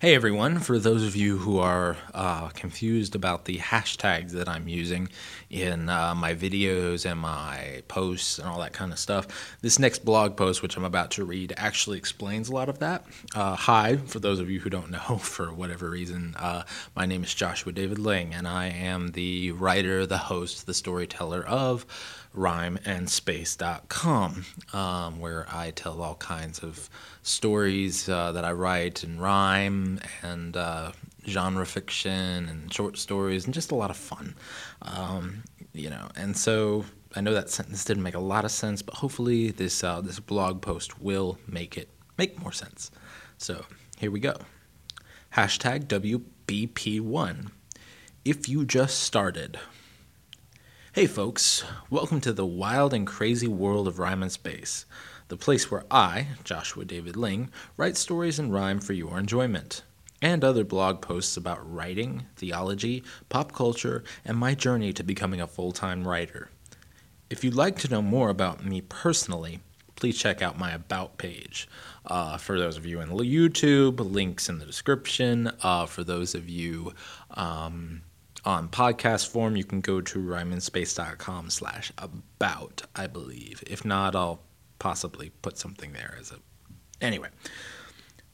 Hey everyone, for those of you who are uh, confused about the hashtags that I'm using in uh, my videos and my posts and all that kind of stuff, this next blog post, which I'm about to read, actually explains a lot of that. Uh, hi, for those of you who don't know, for whatever reason, uh, my name is Joshua David Ling, and I am the writer, the host, the storyteller of rhymeandspace.com, um, where I tell all kinds of stories uh, that I write in rhyme and uh, genre fiction and short stories and just a lot of fun. Um, you know, and so I know that sentence didn't make a lot of sense, but hopefully this uh, this blog post will make it make more sense. So here we go. Hashtag WBP1. If you just started. Hey folks, welcome to the wild and crazy world of rhyme and space, the place where I, Joshua David Ling, write stories in rhyme for your enjoyment, and other blog posts about writing, theology, pop culture, and my journey to becoming a full time writer. If you'd like to know more about me personally, please check out my About page. Uh, for those of you in YouTube, links in the description. Uh, for those of you um, on podcast form, you can go to rhymeandspace.com slash about, I believe. If not, I'll possibly put something there as a. Anyway,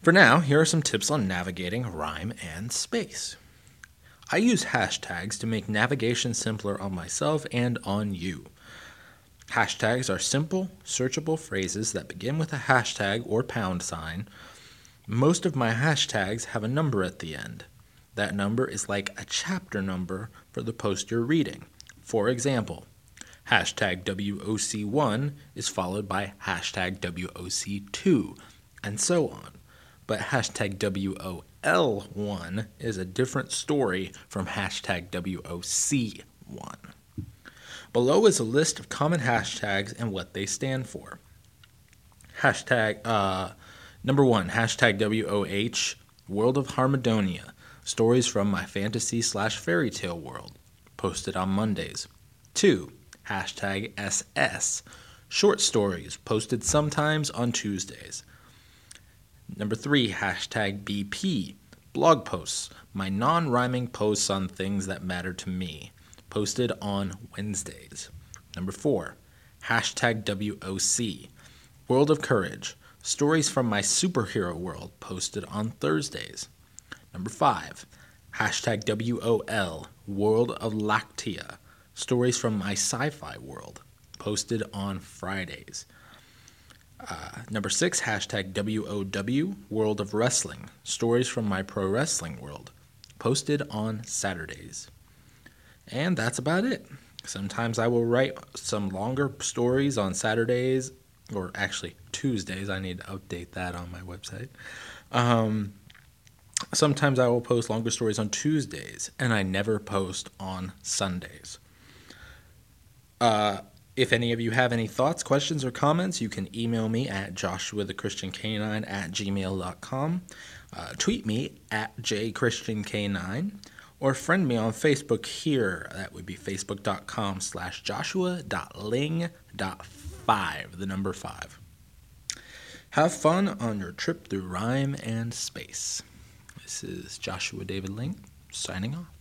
for now, here are some tips on navigating rhyme and space. I use hashtags to make navigation simpler on myself and on you. Hashtags are simple, searchable phrases that begin with a hashtag or pound sign. Most of my hashtags have a number at the end. That number is like a chapter number for the post you're reading. For example, hashtag WOC1 is followed by hashtag WOC2, and so on. But hashtag WOL1 is a different story from hashtag WOC1. Below is a list of common hashtags and what they stand for. Hashtag uh, number one, hashtag WOH, World of Harmadonia. Stories from my fantasy slash fairy tale world, posted on Mondays. 2. Hashtag SS, short stories, posted sometimes on Tuesdays. Number 3. Hashtag BP, blog posts, my non rhyming posts on things that matter to me, posted on Wednesdays. Number 4. Hashtag WOC, World of Courage, stories from my superhero world, posted on Thursdays. Number five, hashtag WOL, World of Lactia, stories from my sci fi world, posted on Fridays. Uh, number six, hashtag WOW, World of Wrestling, stories from my pro wrestling world, posted on Saturdays. And that's about it. Sometimes I will write some longer stories on Saturdays, or actually Tuesdays. I need to update that on my website. Um, Sometimes I will post longer stories on Tuesdays, and I never post on Sundays. Uh, if any of you have any thoughts, questions, or comments, you can email me at joshuathechristiank9 at gmail.com, uh, tweet me at jchristiank9, or friend me on Facebook here. That would be facebook.com slash joshua.ling.5, the number 5. Have fun on your trip through rhyme and space. This is Joshua David Ling signing off.